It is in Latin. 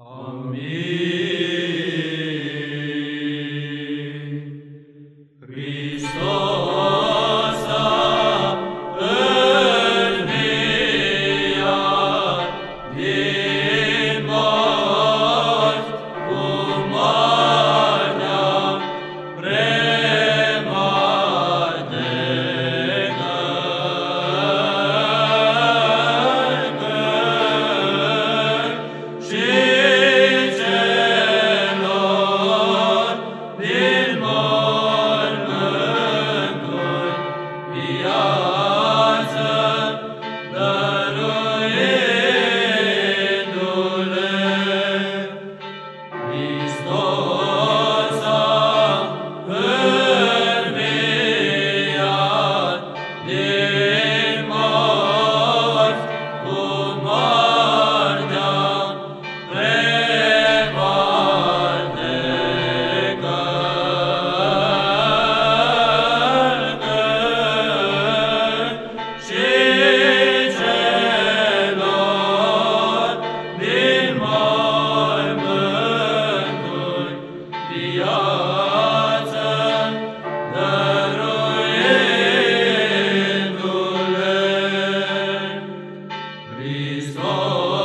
Amen. Christos.